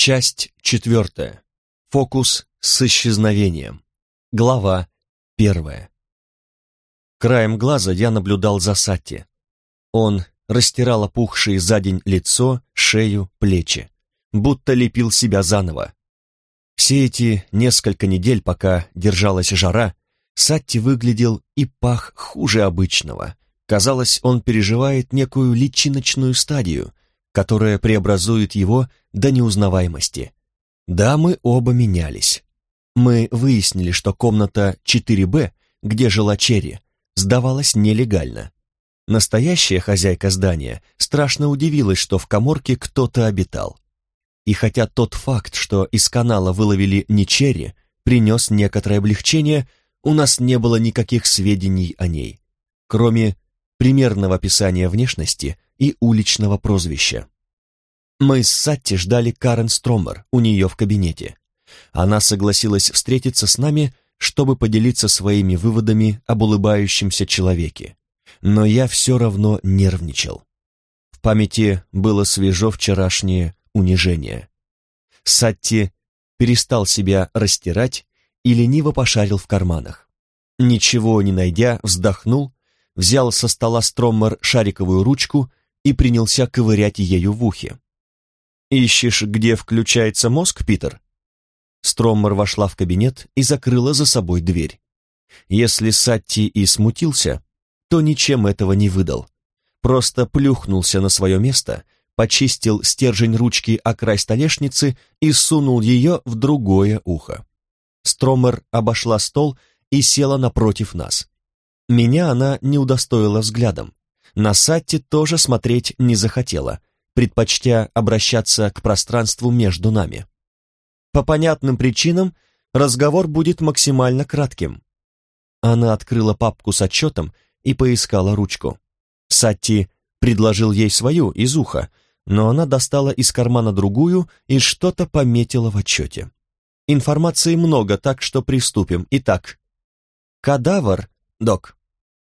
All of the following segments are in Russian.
Часть четвертая. Фокус с исчезновением. Глава первая. Краем глаза я наблюдал за Сатти. Он растирал опухшие за день лицо, шею, плечи, будто лепил себя заново. Все эти несколько недель, пока держалась жара, Сатти выглядел и пах хуже обычного. Казалось, он переживает некую личиночную стадию, которая преобразует его до неузнаваемости. Да, мы оба менялись. Мы выяснили, что комната 4Б, где жила Черри, сдавалась нелегально. Настоящая хозяйка здания страшно удивилась, что в коморке кто-то обитал. И хотя тот факт, что из канала выловили не Черри, принес некоторое облегчение, у нас не было никаких сведений о ней, кроме примерного описания внешности и уличного прозвища. Мы с Сатти ждали Карен Стромер у нее в кабинете. Она согласилась встретиться с нами, чтобы поделиться своими выводами об улыбающемся человеке. Но я все равно нервничал. В памяти было свежо вчерашнее унижение. Сатти перестал себя растирать и лениво пошарил в карманах. Ничего не найдя, вздохнул, взял со стола Строммер шариковую ручку и принялся ковырять ею в ухе. «Ищешь, где включается мозг, Питер?» Строммер вошла в кабинет и закрыла за собой дверь. Если Сатти и смутился, то ничем этого не выдал. Просто плюхнулся на свое место, почистил стержень ручки о край столешницы и сунул ее в другое ухо. Строммер обошла стол и села напротив нас. Меня она не удостоила взглядом. На Сатти тоже смотреть не захотела, предпочтя обращаться к пространству между нами. По понятным причинам разговор будет максимально кратким. Она открыла папку с отчетом и поискала ручку. Сатти предложил ей свою из уха, но она достала из кармана другую и что-то пометила в отчете. Информации много, так что приступим. Итак, кадавр, док.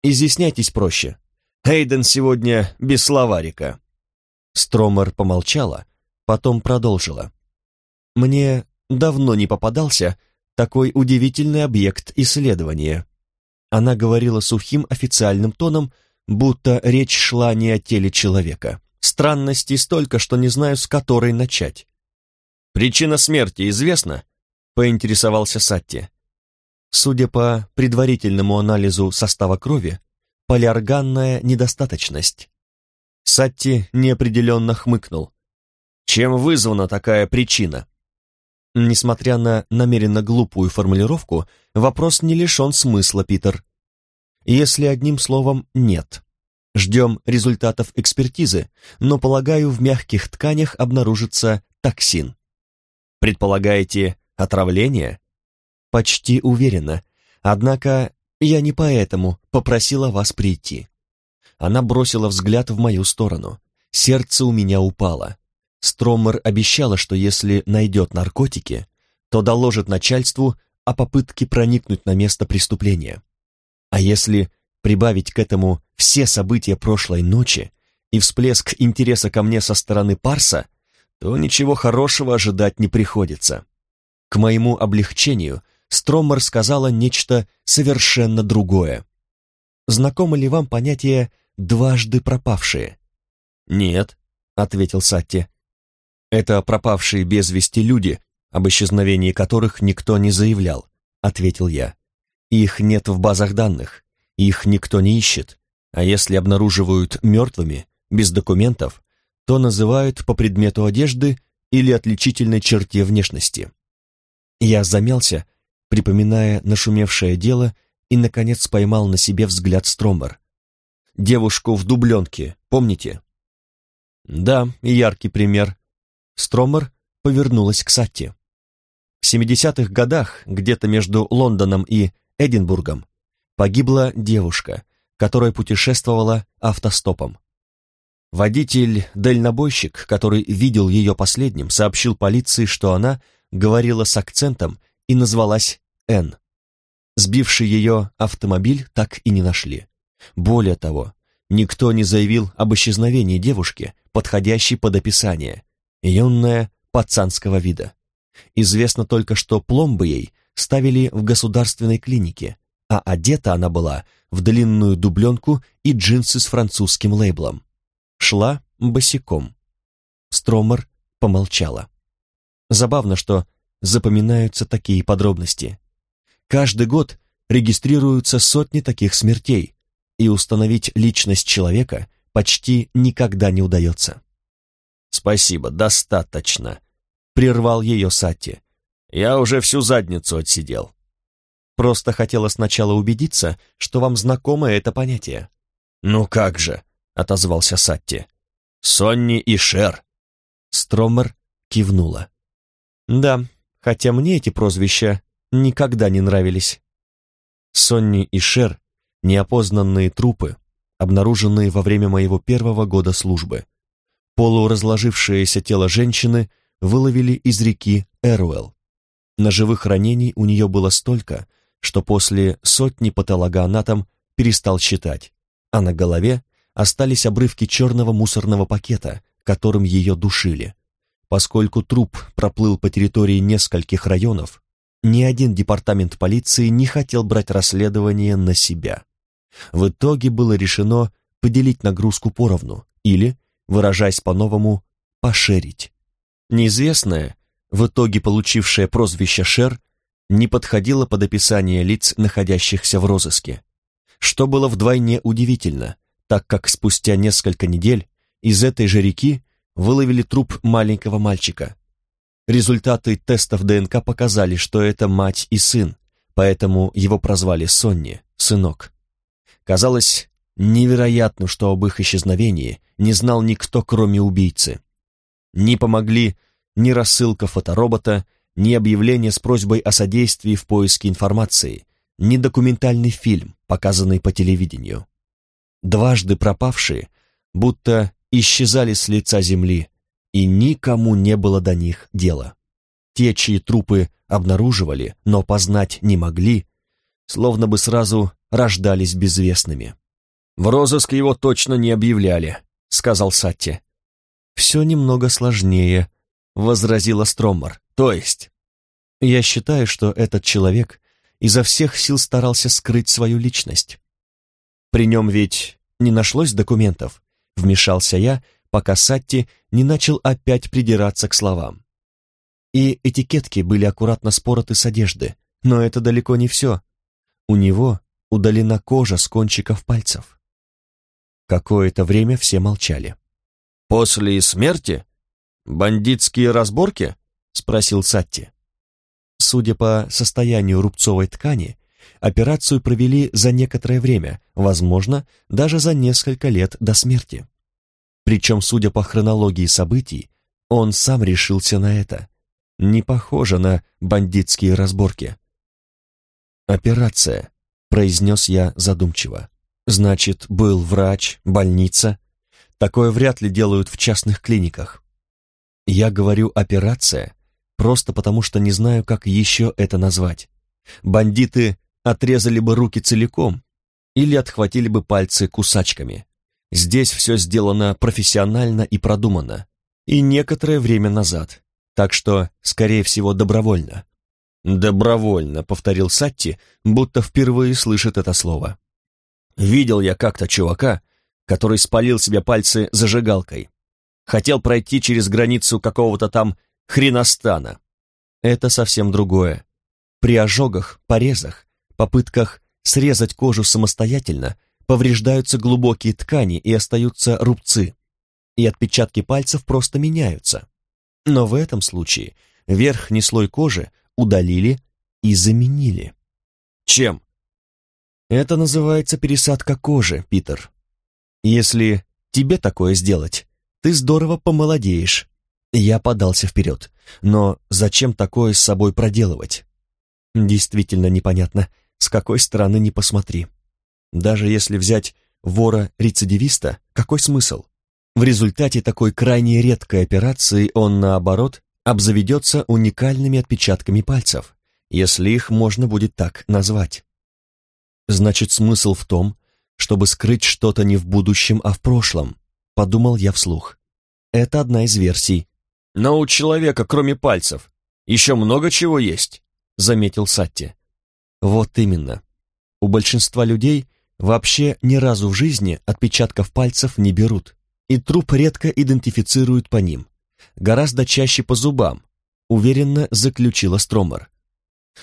Изъясняйтесь проще. Хейден сегодня без словарика. Стромер помолчала, потом продолжила. «Мне давно не попадался такой удивительный объект исследования». Она говорила сухим официальным тоном, будто речь шла не о теле человека. Странностей столько, что не знаю, с которой начать. «Причина смерти известна?» — поинтересовался Сатти. Судя по предварительному анализу состава крови, полиорганная недостаточность. Сатти неопределенно хмыкнул. Чем вызвана такая причина? Несмотря на намеренно глупую формулировку, вопрос не лишен смысла, Питер. Если одним словом «нет». Ждем результатов экспертизы, но, полагаю, в мягких тканях обнаружится токсин. Предполагаете отравление? Почти уверена. Однако я не поэтому попросила вас прийти. Она бросила взгляд в мою сторону. Сердце у меня упало. Строммер обещала, что если найдет наркотики, то доложит начальству о попытке проникнуть на место преступления. А если прибавить к этому все события прошлой ночи и всплеск интереса ко мне со стороны Парса, то ничего хорошего ожидать не приходится. К моему облегчению Строммер сказала нечто совершенно другое. Знакомо ли вам понятие дважды пропавшие?» «Нет», — ответил Сатти. «Это пропавшие без вести люди, об исчезновении которых никто не заявлял», — ответил я. «Их нет в базах данных, их никто не ищет, а если обнаруживают мертвыми, без документов, то называют по предмету одежды или отличительной черте внешности». Я замялся, припоминая нашумевшее дело, и, наконец, поймал на себе взгляд Стромер девушку в дубленке, помните?» «Да, яркий пример». Стромер повернулась к Сатти. В 70-х годах, где-то между Лондоном и Эдинбургом, погибла девушка, которая путешествовала автостопом. Водитель-дальнобойщик, который видел ее последним, сообщил полиции, что она говорила с акцентом и назвалась Н. Сбивший ее автомобиль так и не нашли. Более того, никто не заявил об исчезновении девушки, подходящей под описание. Юная, пацанского вида. Известно только, что пломбы ей ставили в государственной клинике, а одета она была в длинную дубленку и джинсы с французским лейблом. Шла босиком. Стромер помолчала. Забавно, что запоминаются такие подробности. Каждый год регистрируются сотни таких смертей, и установить личность человека почти никогда не удается. «Спасибо, достаточно», — прервал ее Сатти. «Я уже всю задницу отсидел». «Просто хотела сначала убедиться, что вам знакомо это понятие». «Ну как же», — отозвался Сатти. «Сонни и Шер». Стромер кивнула. «Да, хотя мне эти прозвища никогда не нравились». Сонни и Шер — неопознанные трупы, обнаруженные во время моего первого года службы. Полуразложившееся тело женщины выловили из реки Эруэлл. Ножевых ранений у нее было столько, что после сотни патологоанатом перестал считать, а на голове остались обрывки черного мусорного пакета, которым ее душили. Поскольку труп проплыл по территории нескольких районов, ни один департамент полиции не хотел брать расследование на себя. В итоге было решено поделить нагрузку поровну или, выражаясь по-новому, пошерить. Неизвестное, в итоге получившее прозвище Шер, не подходило под описание лиц, находящихся в розыске. Что было вдвойне удивительно, так как спустя несколько недель из этой же реки выловили труп маленького мальчика. Результаты тестов ДНК показали, что это мать и сын, поэтому его прозвали Сонни, сынок. Казалось невероятно, что об их исчезновении не знал никто, кроме убийцы. Не помогли ни рассылка фоторобота, ни объявление с просьбой о содействии в поиске информации, ни документальный фильм, показанный по телевидению. Дважды пропавшие будто исчезали с лица земли, и никому не было до них дела. Те, чьи трупы обнаруживали, но познать не могли, словно бы сразу рождались безвестными. «В розыск его точно не объявляли», — сказал Сатти. «Все немного сложнее», — возразила Строммар. «То есть?» «Я считаю, что этот человек изо всех сил старался скрыть свою личность. При нем ведь не нашлось документов», — вмешался я, пока Сатти не начал опять придираться к словам. И этикетки были аккуратно спороты с одежды, но это далеко не все. У него удалена кожа с кончиков пальцев. Какое-то время все молчали. «После смерти? Бандитские разборки?» — спросил Сатти. Судя по состоянию рубцовой ткани, операцию провели за некоторое время, возможно, даже за несколько лет до смерти. Причем, судя по хронологии событий, он сам решился на это. Не похоже на бандитские разборки. «Операция», — произнес я задумчиво. «Значит, был врач, больница. Такое вряд ли делают в частных клиниках. Я говорю «операция», просто потому что не знаю, как еще это назвать. Бандиты отрезали бы руки целиком или отхватили бы пальцы кусачками. Здесь все сделано профессионально и продуманно, и некоторое время назад, так что, скорее всего, добровольно. «Добровольно», — повторил Сатти, будто впервые слышит это слово. «Видел я как-то чувака, который спалил себе пальцы зажигалкой. Хотел пройти через границу какого-то там хреностана. Это совсем другое. При ожогах, порезах, попытках срезать кожу самостоятельно — повреждаются глубокие ткани и остаются рубцы, и отпечатки пальцев просто меняются. Но в этом случае верхний слой кожи удалили и заменили. Чем? Это называется пересадка кожи, Питер. Если тебе такое сделать, ты здорово помолодеешь. Я подался вперед. Но зачем такое с собой проделывать? Действительно непонятно, с какой стороны не посмотри. Даже если взять вора-рецидивиста, какой смысл? В результате такой крайне редкой операции он, наоборот, обзаведется уникальными отпечатками пальцев, если их можно будет так назвать. Значит, смысл в том, чтобы скрыть что-то не в будущем, а в прошлом, подумал я вслух. Это одна из версий. «Но у человека, кроме пальцев, еще много чего есть», — заметил Сатти. «Вот именно. У большинства людей вообще ни разу в жизни отпечатков пальцев не берут, и труп редко идентифицируют по ним. Гораздо чаще по зубам», — уверенно заключила Стромер.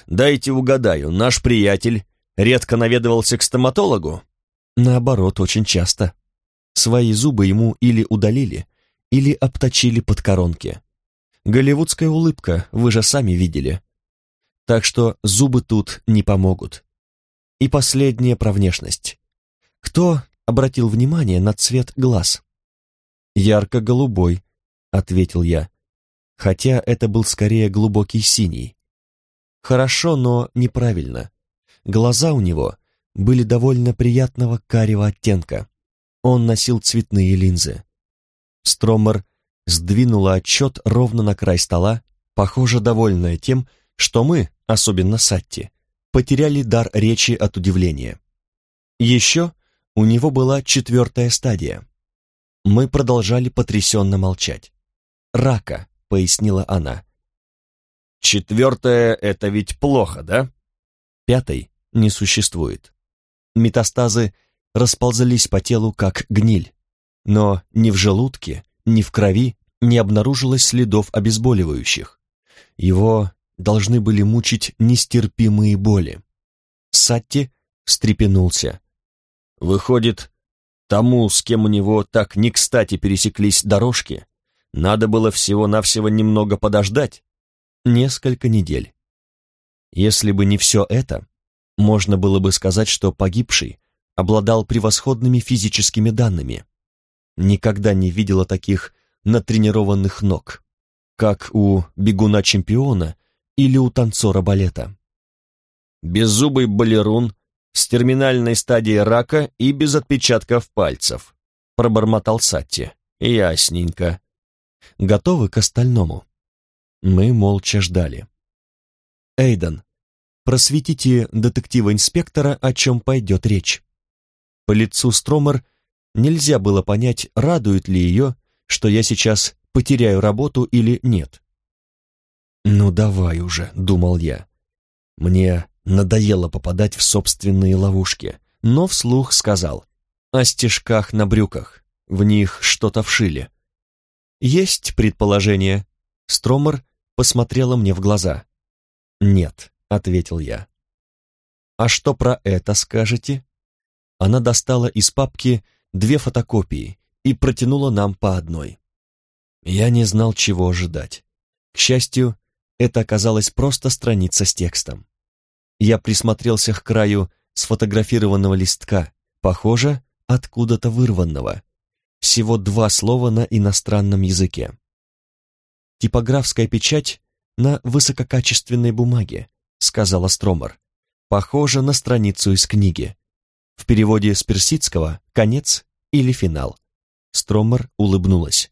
«Дайте угадаю, наш приятель редко наведывался к стоматологу?» «Наоборот, очень часто. Свои зубы ему или удалили, или обточили под коронки. Голливудская улыбка, вы же сами видели. Так что зубы тут не помогут. И последнее про внешность. Кто обратил внимание на цвет глаз? «Ярко-голубой», — ответил я, хотя это был скорее глубокий синий. Хорошо, но неправильно. Глаза у него были довольно приятного карего оттенка. Он носил цветные линзы. Стромер сдвинула отчет ровно на край стола, похоже, довольная тем, что мы, особенно Сатти, потеряли дар речи от удивления. Еще у него была четвертая стадия. Мы продолжали потрясенно молчать. «Рака», — пояснила она. «Четвертая — это ведь плохо, да?» Пятой не существует. Метастазы расползались по телу, как гниль, но ни в желудке, ни в крови не обнаружилось следов обезболивающих. Его должны были мучить нестерпимые боли. Сатти встрепенулся. Выходит, тому, с кем у него так не кстати пересеклись дорожки, надо было всего-навсего немного подождать. Несколько недель. Если бы не все это, можно было бы сказать, что погибший обладал превосходными физическими данными. Никогда не видела таких натренированных ног, как у бегуна-чемпиона или у танцора балета. Беззубый балерун с терминальной стадией рака и без отпечатков пальцев, пробормотал Сатти. Ясненько. Готовы к остальному? Мы молча ждали. Эйден, просветите детектива-инспектора, о чем пойдет речь. По лицу Стромер нельзя было понять, радует ли ее что я сейчас потеряю работу или нет. «Ну давай уже», — думал я. Мне надоело попадать в собственные ловушки, но вслух сказал о стежках на брюках, в них что-то вшили. «Есть предположение?» Стромер посмотрела мне в глаза. «Нет», — ответил я. «А что про это скажете?» Она достала из папки две фотокопии и протянула нам по одной. Я не знал, чего ожидать. К счастью, это оказалась просто страница с текстом. Я присмотрелся к краю сфотографированного листка, похоже, откуда-то вырванного. Всего два слова на иностранном языке. «Типографская печать на высококачественной бумаге», — сказала Стромер. «Похоже на страницу из книги. В переводе с персидского «конец» или «финал». Стромер улыбнулась.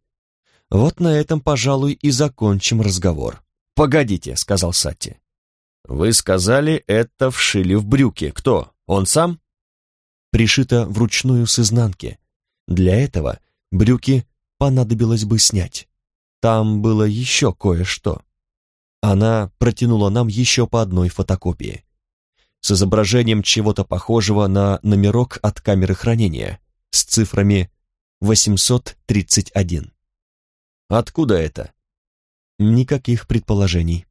«Вот на этом, пожалуй, и закончим разговор». «Погодите», — сказал Сатти. «Вы сказали, это вшили в брюки. Кто? Он сам?» «Пришито вручную с изнанки. Для этого брюки понадобилось бы снять. Там было еще кое-что». Она протянула нам еще по одной фотокопии с изображением чего-то похожего на номерок от камеры хранения, с цифрами 831. Откуда это? Никаких предположений.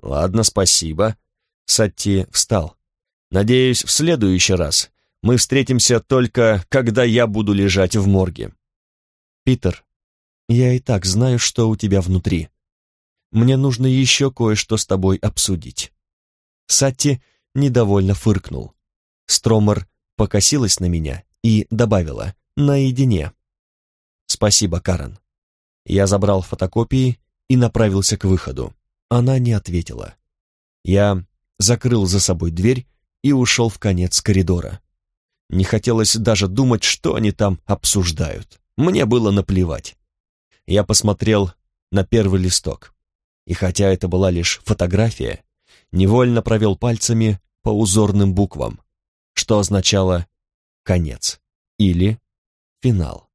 Ладно, спасибо. Сатти встал. Надеюсь, в следующий раз мы встретимся только, когда я буду лежать в морге. Питер, я и так знаю, что у тебя внутри. Мне нужно еще кое-что с тобой обсудить. Сатти недовольно фыркнул. Стромер покосилась на меня и добавила наедине. Спасибо, Карен. Я забрал фотокопии и направился к выходу. Она не ответила. Я закрыл за собой дверь и ушел в конец коридора. Не хотелось даже думать, что они там обсуждают. Мне было наплевать. Я посмотрел на первый листок. И хотя это была лишь фотография, невольно провел пальцами по узорным буквам, что означало «конец» или финал.